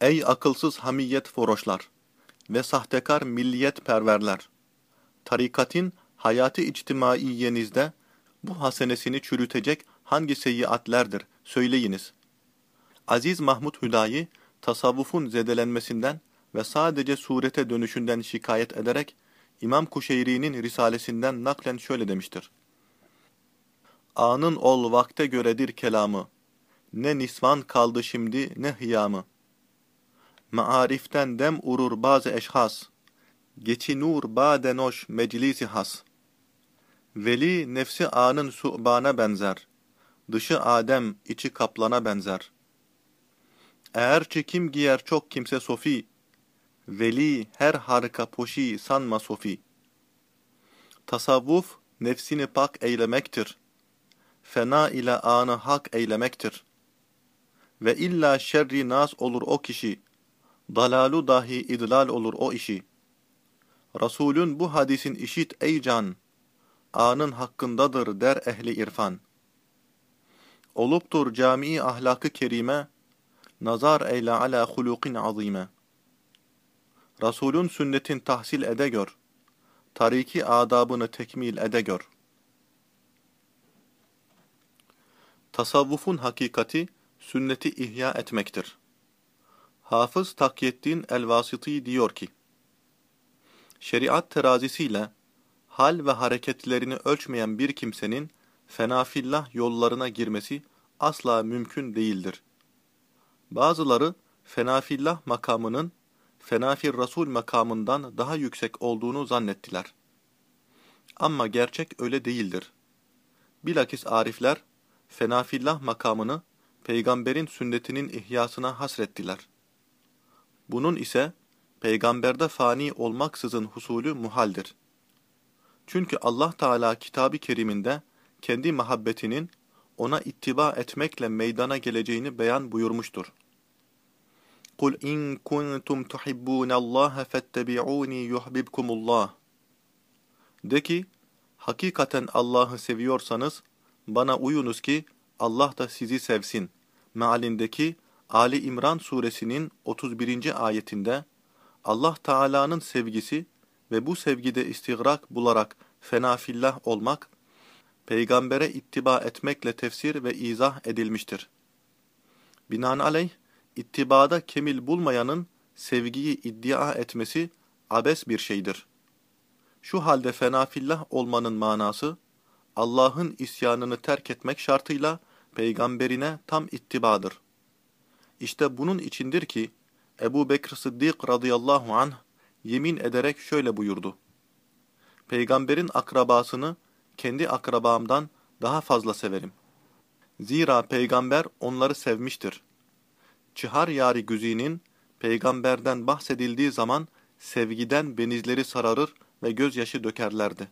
Ey akılsız hamiyet foroşlar ve sahtekar milliyet perverler! Tarikatin hayatı içtimaiyenizde bu hasenesini çürütecek hangi seyyiatlerdir? Söyleyiniz. Aziz Mahmud Hüdayi, tasavvufun zedelenmesinden ve sadece surete dönüşünden şikayet ederek, İmam Kuşeyri'nin risalesinden naklen şöyle demiştir. Anın ol vakte göredir kelamı, ne nisvan kaldı şimdi ne hıyamı. Maariften dem urur bazı eşhas, geçi nur badenoş meclisi has. Veli nefsi anın su'bana benzer, dışı Adem içi kaplana benzer. Eğer çekim giyer çok kimse sofi, veli her harika poşi sanma sofi. Tasavvuf nefsini pak eylemektir. Fena ile anı hak eylemektir. Ve illa şerri nas olur o kişi, dalalu dahi idlal olur o işi. Resulün bu hadisin işit ey can, anın hakkındadır der ehli irfan. Oluptur camii ahlakı kerime, nazar eyle ala hulukin azime. Resulün sünnetin tahsil ede gör, tariki adabını tekmil ede gör. Tasavvufun hakikati, sünneti ihya etmektir. Hafız Takyettin El-Vasiti diyor ki, Şeriat terazisiyle hal ve hareketlerini ölçmeyen bir kimsenin fenafillah yollarına girmesi asla mümkün değildir. Bazıları fenafillah makamının fenafir Rasul makamından daha yüksek olduğunu zannettiler. Ama gerçek öyle değildir. Bilakis arifler fenafillah makamını peygamberin sünnetinin ihyasına hasrettiler. Bunun ise peygamberde fani olmaksızın husulü muhaldir. Çünkü Allah Teala kitabı keriminde kendi muhabbetinin ona ittiba etmekle meydana geleceğini beyan buyurmuştur. Kul in kuntum tuhibbunallaha fettabi'uni yuhibbukumullah. De ki, hakikaten Allah'ı seviyorsanız bana uyunuz ki Allah da sizi sevsin. Mealindeki Ali İmran suresinin 31. ayetinde Allah Teala'nın sevgisi ve bu sevgide istigrak bularak fenafillah olmak, peygambere ittiba etmekle tefsir ve izah edilmiştir. Binaenaleyh, ittibada kemil bulmayanın sevgiyi iddia etmesi abes bir şeydir. Şu halde fenafillah olmanın manası, Allah'ın isyanını terk etmek şartıyla peygamberine tam ittibadır. İşte bunun içindir ki Ebu Bekir Sıddık radıyallahu anh yemin ederek şöyle buyurdu. Peygamberin akrabasını kendi akrabamdan daha fazla severim. Zira peygamber onları sevmiştir. Çihar yari güzinin peygamberden bahsedildiği zaman sevgiden benizleri sararır ve gözyaşı dökerlerdi.